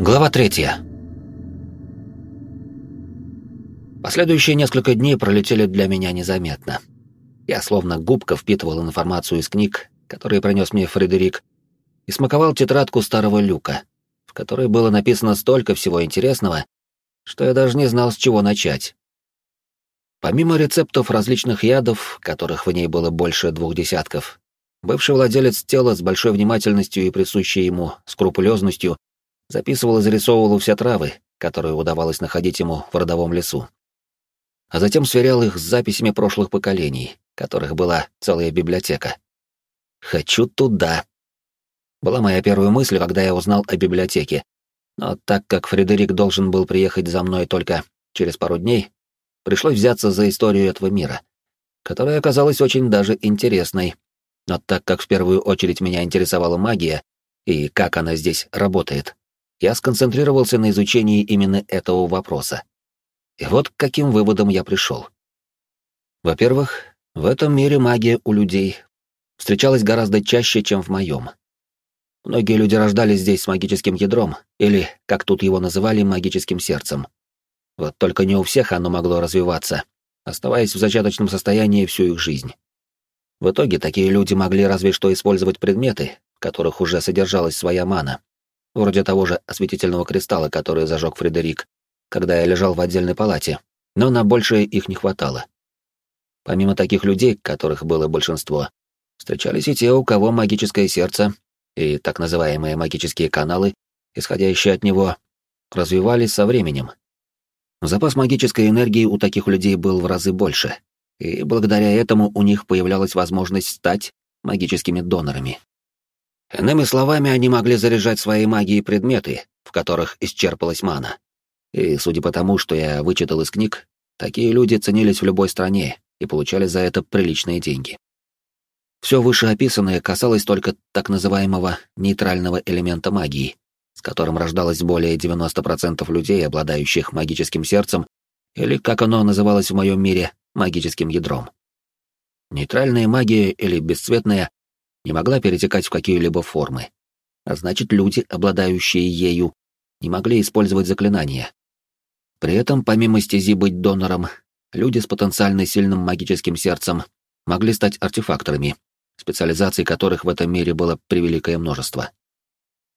Глава третья. Последующие несколько дней пролетели для меня незаметно. Я словно губка впитывал информацию из книг, которые принес мне Фредерик, и смаковал тетрадку старого люка, в которой было написано столько всего интересного, что я даже не знал, с чего начать. Помимо рецептов различных ядов, которых в ней было больше двух десятков, бывший владелец тела с большой внимательностью и присущей ему скрупулезностью записывал и зарисовывал все травы, которые удавалось находить ему в родовом лесу. А затем сверял их с записями прошлых поколений, которых была целая библиотека. «Хочу туда», была моя первая мысль, когда я узнал о библиотеке. Но так как Фредерик должен был приехать за мной только через пару дней, пришлось взяться за историю этого мира, которая оказалась очень даже интересной. Но так как в первую очередь меня интересовала магия и как она здесь работает, я сконцентрировался на изучении именно этого вопроса. И вот к каким выводам я пришел. Во-первых, в этом мире магия у людей встречалась гораздо чаще, чем в моем. Многие люди рождались здесь с магическим ядром, или, как тут его называли, магическим сердцем. Вот только не у всех оно могло развиваться, оставаясь в зачаточном состоянии всю их жизнь. В итоге такие люди могли разве что использовать предметы, в которых уже содержалась своя мана, вроде того же осветительного кристалла, который зажег Фредерик, когда я лежал в отдельной палате, но на большее их не хватало. Помимо таких людей, которых было большинство, встречались и те, у кого магическое сердце и так называемые магические каналы, исходящие от него, развивались со временем. Запас магической энергии у таких людей был в разы больше, и благодаря этому у них появлялась возможность стать магическими донорами. Иными словами, они могли заряжать своей магией предметы, в которых исчерпалась мана. И судя по тому, что я вычитал из книг, такие люди ценились в любой стране и получали за это приличные деньги. Все вышеописанное касалось только так называемого нейтрального элемента магии, с которым рождалось более 90% людей, обладающих магическим сердцем, или, как оно называлось в моем мире, магическим ядром. Нейтральная магия или бесцветная не могла перетекать в какие-либо формы, а значит, люди, обладающие ею, не могли использовать заклинания. При этом, помимо стези быть донором, люди с потенциально сильным магическим сердцем могли стать артефакторами, специализаций которых в этом мире было превеликое множество.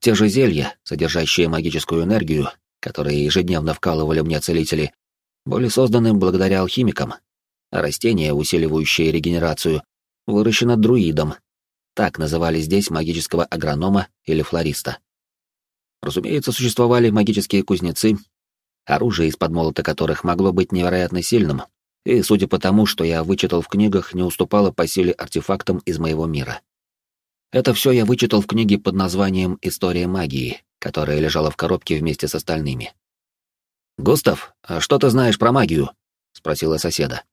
Те же зелья, содержащие магическую энергию, которые ежедневно вкалывали мне целители, были созданы благодаря алхимикам, а растения, усиливающие регенерацию, выращены друидом. Так называли здесь магического агронома или флориста. Разумеется, существовали магические кузнецы, оружие из-под молота которых могло быть невероятно сильным, и, судя по тому, что я вычитал в книгах, не уступала по силе артефактам из моего мира. Это все я вычитал в книге под названием «История магии», которая лежала в коробке вместе с остальными. «Густав, а что ты знаешь про магию?» — спросила соседа.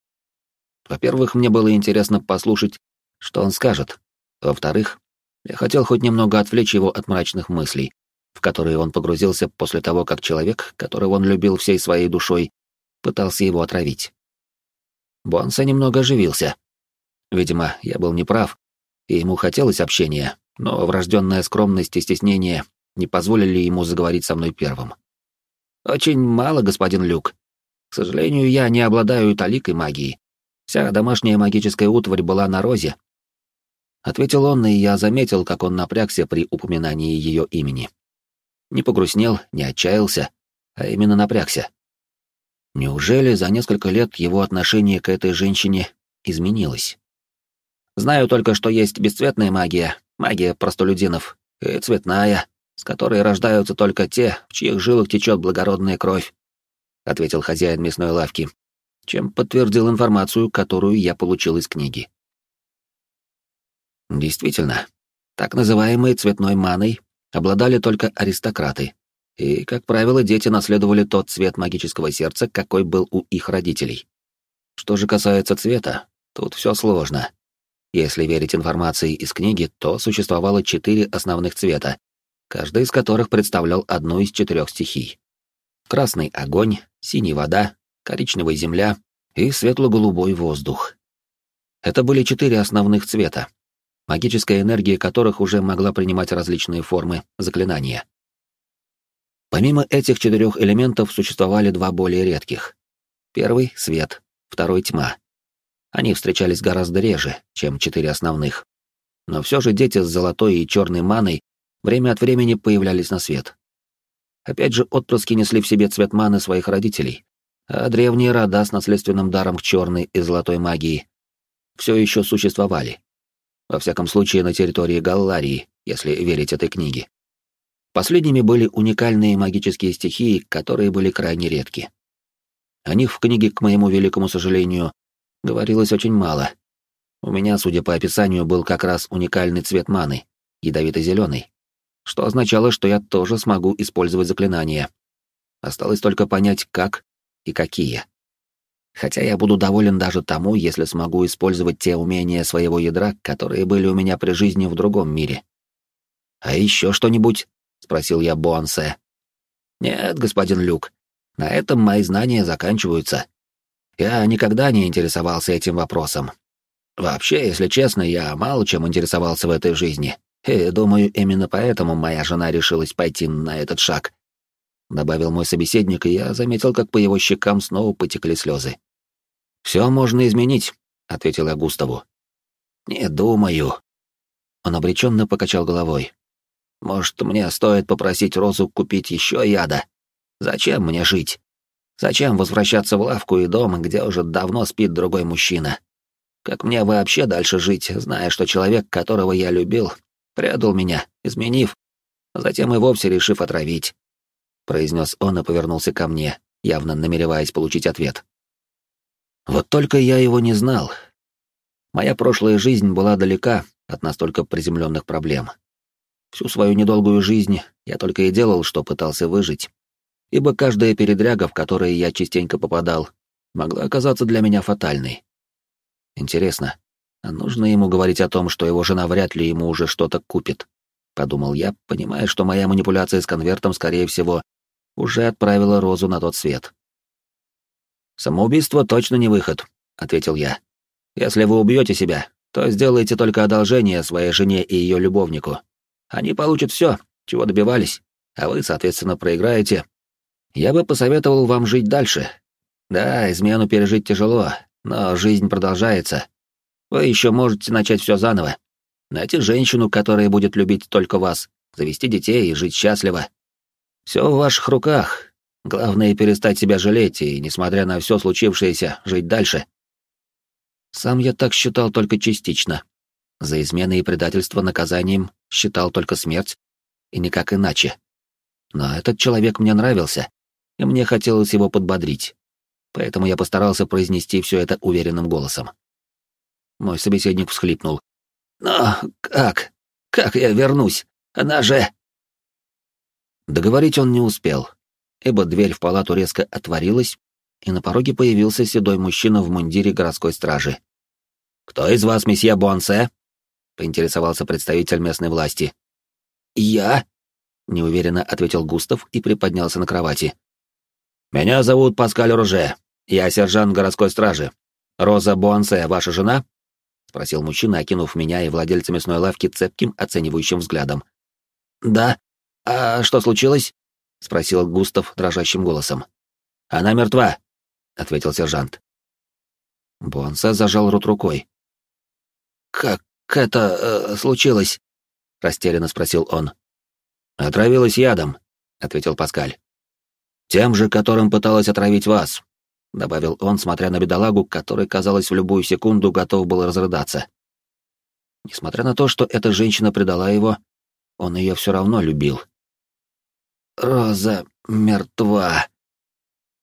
Во-первых, мне было интересно послушать, что он скажет. Во-вторых, я хотел хоть немного отвлечь его от мрачных мыслей, в которые он погрузился после того, как человек, которого он любил всей своей душой, пытался его отравить. Бонса немного оживился. Видимо, я был неправ, и ему хотелось общения, но врожденная скромность и стеснение не позволили ему заговорить со мной первым. «Очень мало, господин Люк. К сожалению, я не обладаю таликой магии. Вся домашняя магическая утварь была на розе». Ответил он, и я заметил, как он напрягся при упоминании ее имени. Не погрустнел, не отчаялся, а именно напрягся. Неужели за несколько лет его отношение к этой женщине изменилось? Знаю только, что есть бесцветная магия, магия простолюдинов, и цветная, с которой рождаются только те, в чьих жилах течет благородная кровь, ответил хозяин мясной лавки, чем подтвердил информацию, которую я получил из книги. Действительно, так называемой цветной маной обладали только аристократы, и, как правило, дети наследовали тот цвет магического сердца, какой был у их родителей. Что же касается цвета, тут все сложно. Если верить информации из книги, то существовало четыре основных цвета, каждый из которых представлял одну из четырех стихий. Красный — огонь, синий — вода, коричневый — земля и светло-голубой — воздух. Это были четыре основных цвета, магическая энергия которых уже могла принимать различные формы заклинания. Помимо этих четырех элементов существовали два более редких. Первый — свет, второй — тьма. Они встречались гораздо реже, чем четыре основных. Но все же дети с золотой и черной маной время от времени появлялись на свет. Опять же, отпрыски несли в себе цвет маны своих родителей, а древние рода с наследственным даром к черной и золотой магии все еще существовали. Во всяком случае, на территории Галларии, если верить этой книге. Последними были уникальные магические стихии, которые были крайне редки. О них в книге, к моему великому сожалению, говорилось очень мало. У меня, судя по описанию, был как раз уникальный цвет маны, ядовито-зеленый, что означало, что я тоже смогу использовать заклинания. Осталось только понять, как и какие. Хотя я буду доволен даже тому, если смогу использовать те умения своего ядра, которые были у меня при жизни в другом мире. «А еще что-нибудь?» — спросил я Буансе. «Нет, господин Люк, на этом мои знания заканчиваются. Я никогда не интересовался этим вопросом. Вообще, если честно, я мало чем интересовался в этой жизни, и думаю, именно поэтому моя жена решилась пойти на этот шаг. Добавил мой собеседник, и я заметил, как по его щекам снова потекли слезы. «Все можно изменить», — ответил я Густаву. «Не думаю». Он обреченно покачал головой. «Может, мне стоит попросить Розу купить еще яда? Зачем мне жить? Зачем возвращаться в лавку и дом, где уже давно спит другой мужчина? Как мне вообще дальше жить, зная, что человек, которого я любил, предал меня, изменив, а затем и вовсе решив отравить?» произнес он и повернулся ко мне, явно намереваясь получить ответ. Вот только я его не знал. Моя прошлая жизнь была далека от настолько приземленных проблем. Всю свою недолгую жизнь я только и делал, что пытался выжить, ибо каждая передряга, в которые я частенько попадал, могла оказаться для меня фатальной. Интересно, а нужно ему говорить о том, что его жена вряд ли ему уже что-то купит? Подумал я, понимая, что моя манипуляция с конвертом, скорее всего, уже отправила Розу на тот свет. «Самоубийство точно не выход», — ответил я. «Если вы убьете себя, то сделайте только одолжение своей жене и ее любовнику. Они получат все, чего добивались, а вы, соответственно, проиграете. Я бы посоветовал вам жить дальше. Да, измену пережить тяжело, но жизнь продолжается. Вы еще можете начать все заново. Найти женщину, которая будет любить только вас, завести детей и жить счастливо. Все в ваших руках. Главное перестать себя жалеть и, несмотря на все случившееся, жить дальше. Сам я так считал только частично. За измены и предательство наказанием считал только смерть, и никак иначе. Но этот человек мне нравился, и мне хотелось его подбодрить. Поэтому я постарался произнести все это уверенным голосом. Мой собеседник всхлипнул. «Но как? Как я вернусь? Она же...» Договорить он не успел, ибо дверь в палату резко отворилась, и на пороге появился седой мужчина в мундире городской стражи. «Кто из вас месье Буансе?» — поинтересовался представитель местной власти. «Я?» — неуверенно ответил Густав и приподнялся на кровати. «Меня зовут Паскаль Руже. Я сержант городской стражи. Роза Буансе ваша жена?» — спросил мужчина, окинув меня и владельца мясной лавки цепким, оценивающим взглядом. «Да», «А что случилось?» — спросил Густав дрожащим голосом. «Она мертва», — ответил сержант. Бонса зажал рот рукой. «Как это э, случилось?» — растерянно спросил он. «Отравилась ядом», — ответил Паскаль. «Тем же, которым пыталась отравить вас», — добавил он, смотря на бедолагу, который, казалось, в любую секунду готов был разрыдаться. Несмотря на то, что эта женщина предала его, он ее все равно любил. Роза мертва.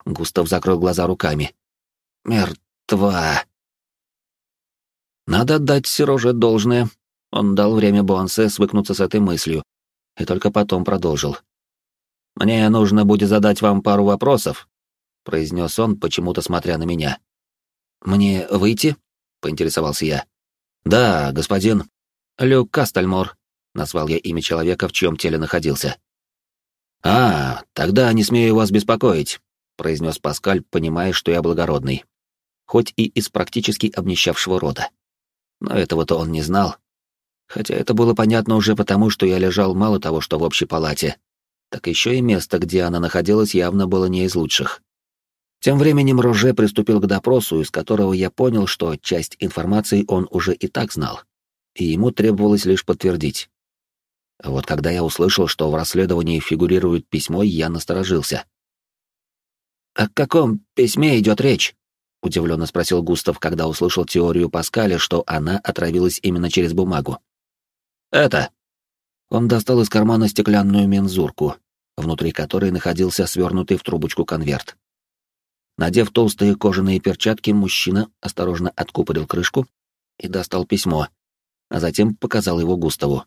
Густав закрыл глаза руками. Мертва. Надо отдать Сероже должное. Он дал время Буансе свыкнуться с этой мыслью, и только потом продолжил. «Мне нужно будет задать вам пару вопросов», — произнес он, почему-то смотря на меня. «Мне выйти?» — поинтересовался я. «Да, господин. Люк Кастальмор», — назвал я имя человека, в чьем теле находился. «А, тогда не смею вас беспокоить», — произнес Паскаль, понимая, что я благородный. Хоть и из практически обнищавшего рода. Но этого-то он не знал. Хотя это было понятно уже потому, что я лежал мало того, что в общей палате, так еще и место, где она находилась, явно было не из лучших. Тем временем Роже приступил к допросу, из которого я понял, что часть информации он уже и так знал, и ему требовалось лишь подтвердить. Вот когда я услышал, что в расследовании фигурирует письмо, я насторожился. «О каком письме идет речь?» — удивленно спросил Густав, когда услышал теорию Паскаля, что она отравилась именно через бумагу. «Это...» Он достал из кармана стеклянную мензурку, внутри которой находился свернутый в трубочку конверт. Надев толстые кожаные перчатки, мужчина осторожно откупорил крышку и достал письмо, а затем показал его Густаву.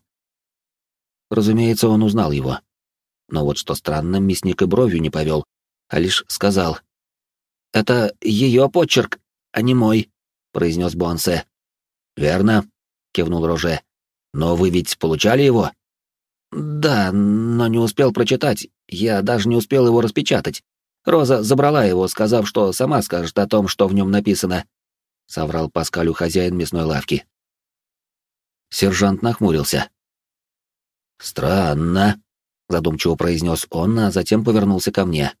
Разумеется, он узнал его. Но вот что странно, мясник и бровью не повел, а лишь сказал. «Это ее почерк, а не мой», — произнес Буансе. «Верно», — кивнул Роже. «Но вы ведь получали его?» «Да, но не успел прочитать. Я даже не успел его распечатать. Роза забрала его, сказав, что сама скажет о том, что в нем написано», — соврал Паскалю хозяин мясной лавки. Сержант нахмурился. «Странно», — задумчиво произнес он, а затем повернулся ко мне.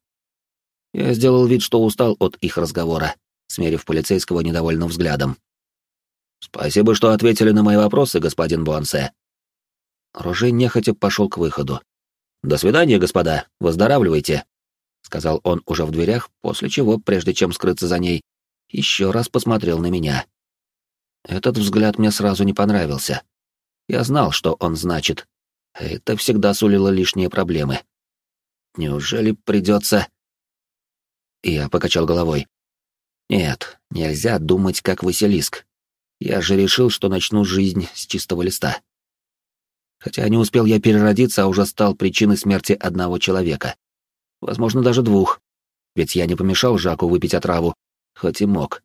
Я сделал вид, что устал от их разговора, смерив полицейского недовольным взглядом. «Спасибо, что ответили на мои вопросы, господин Буансе». Рожей нехотя пошел к выходу. «До свидания, господа, выздоравливайте», — сказал он уже в дверях, после чего, прежде чем скрыться за ней, еще раз посмотрел на меня. Этот взгляд мне сразу не понравился. Я знал, что он значит. Это всегда сулило лишние проблемы. Неужели придется... Я покачал головой. Нет, нельзя думать как Василиск. Я же решил, что начну жизнь с чистого листа. Хотя не успел я переродиться, а уже стал причиной смерти одного человека. Возможно, даже двух. Ведь я не помешал Жаку выпить отраву, хоть и мог.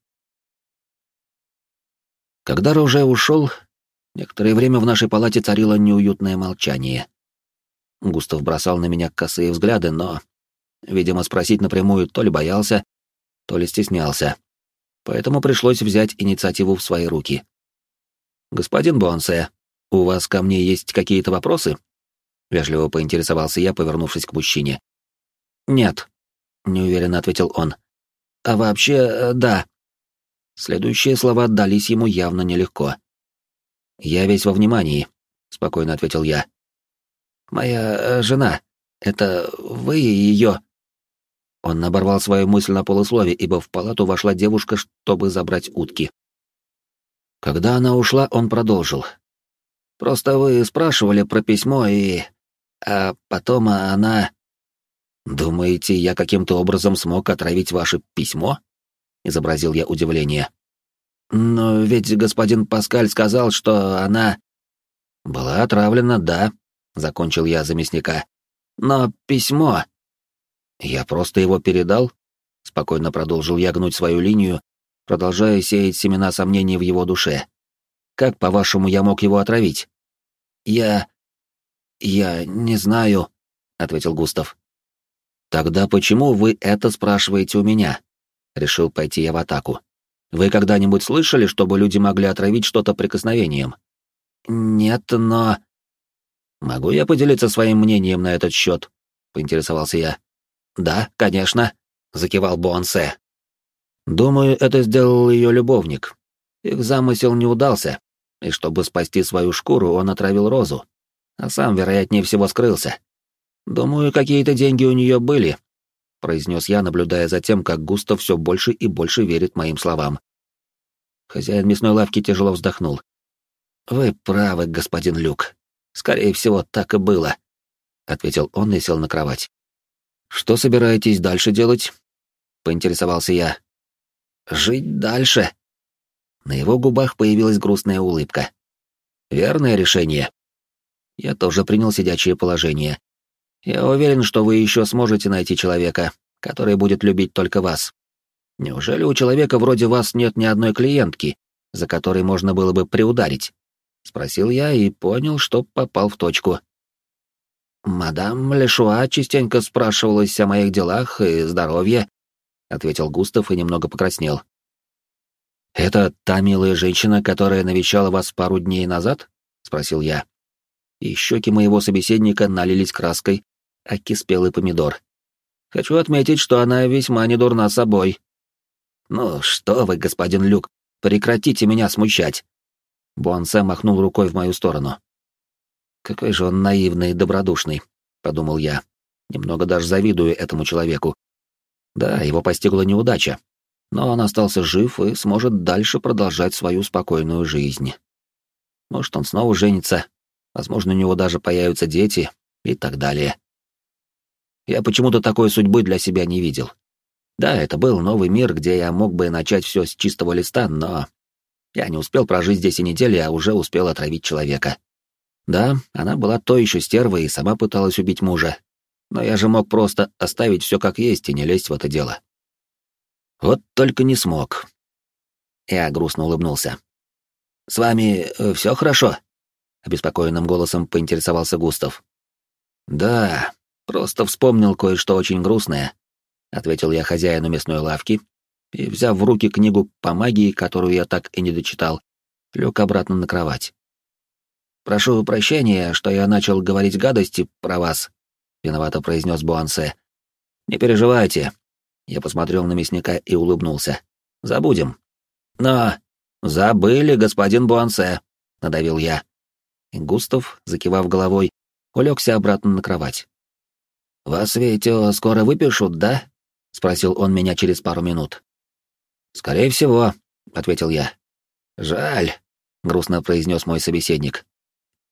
Когда Роже ушел, некоторое время в нашей палате царило неуютное молчание. Густав бросал на меня косые взгляды, но, видимо, спросить напрямую то ли боялся, то ли стеснялся. Поэтому пришлось взять инициативу в свои руки. «Господин Бонсе, у вас ко мне есть какие-то вопросы?» — вежливо поинтересовался я, повернувшись к мужчине. «Нет», — неуверенно ответил он. «А вообще, э, да». Следующие слова дались ему явно нелегко. «Я весь во внимании», — спокойно ответил я. «Моя э, жена. Это вы ее...» Он оборвал свою мысль на полуслове, ибо в палату вошла девушка, чтобы забрать утки. Когда она ушла, он продолжил. «Просто вы спрашивали про письмо, и... А потом она...» «Думаете, я каким-то образом смог отравить ваше письмо?» — изобразил я удивление. «Но ведь господин Паскаль сказал, что она...» «Была отравлена, да», — закончил я за мясника. «Но письмо...» «Я просто его передал?» — спокойно продолжил я гнуть свою линию, продолжая сеять семена сомнений в его душе. «Как, по-вашему, я мог его отравить?» «Я... я не знаю», — ответил Густав. «Тогда почему вы это спрашиваете у меня?» Решил пойти я в атаку. «Вы когда-нибудь слышали, чтобы люди могли отравить что-то прикосновением?» «Нет, но...» «Могу я поделиться своим мнением на этот счет?» — поинтересовался я. «Да, конечно», — закивал Буансе. «Думаю, это сделал ее любовник. Их замысел не удался, и чтобы спасти свою шкуру, он отравил Розу, а сам, вероятнее всего, скрылся. «Думаю, какие-то деньги у нее были», — произнес я, наблюдая за тем, как Густав все больше и больше верит моим словам. Хозяин мясной лавки тяжело вздохнул. «Вы правы, господин Люк. Скорее всего, так и было», — ответил он и сел на кровать. «Что собираетесь дальше делать?» — поинтересовался я. «Жить дальше». На его губах появилась грустная улыбка. «Верное решение». Я тоже принял сидячее положение, я уверен, что вы еще сможете найти человека, который будет любить только вас. Неужели у человека вроде вас нет ни одной клиентки, за которой можно было бы приударить? Спросил я и понял, что попал в точку. «Мадам Лешуа частенько спрашивалась о моих делах и здоровье», — ответил Густав и немного покраснел. «Это та милая женщина, которая навещала вас пару дней назад?» — спросил я. И щеки моего собеседника налились краской, аки спелый помидор. Хочу отметить, что она весьма недурна собой. Ну что вы, господин Люк, прекратите меня смущать. Буансе махнул рукой в мою сторону. Какой же он наивный и добродушный, подумал я. Немного даже завидую этому человеку. Да, его постигла неудача, но он остался жив и сможет дальше продолжать свою спокойную жизнь. Может, он снова женится, возможно, у него даже появятся дети и так далее. Я почему-то такой судьбы для себя не видел. Да, это был новый мир, где я мог бы начать все с чистого листа, но я не успел прожить здесь и недели, а уже успел отравить человека. Да, она была то еще стервой и сама пыталась убить мужа, но я же мог просто оставить все как есть и не лезть в это дело. Вот только не смог. Я грустно улыбнулся. «С вами э, все хорошо?» — обеспокоенным голосом поинтересовался Густав. «Да, просто вспомнил кое-что очень грустное», — ответил я хозяину мясной лавки и, взяв в руки книгу по магии, которую я так и не дочитал, лег обратно на кровать. «Прошу прощения, что я начал говорить гадости про вас», — виновато произнес Буансе. «Не переживайте». Я посмотрел на мясника и улыбнулся. «Забудем». «Но...» «Забыли, господин Буансе», — надавил я. И Густав, закивав головой, улегся обратно на кровать. «Вас ведь скоро выпишут, да?» — спросил он меня через пару минут. «Скорее всего», — ответил я. «Жаль», — грустно произнес мой собеседник.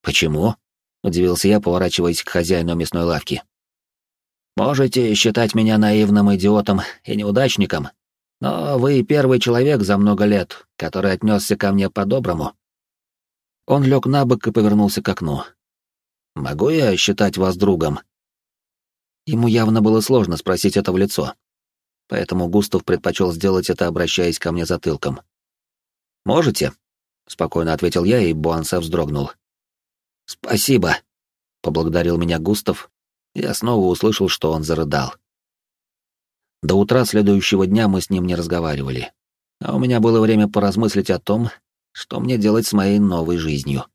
«Почему?» — удивился я, поворачиваясь к хозяину мясной лавки. «Можете считать меня наивным идиотом и неудачником, но вы первый человек за много лет, который отнесся ко мне по-доброму». Он лег на бок и повернулся к окну. «Могу я считать вас другом?» Ему явно было сложно спросить это в лицо, поэтому Густав предпочел сделать это, обращаясь ко мне затылком. «Можете?» — спокойно ответил я, и Буансе вздрогнул. «Спасибо», — поблагодарил меня Густав. Я снова услышал, что он зарыдал. До утра следующего дня мы с ним не разговаривали, а у меня было время поразмыслить о том, что мне делать с моей новой жизнью.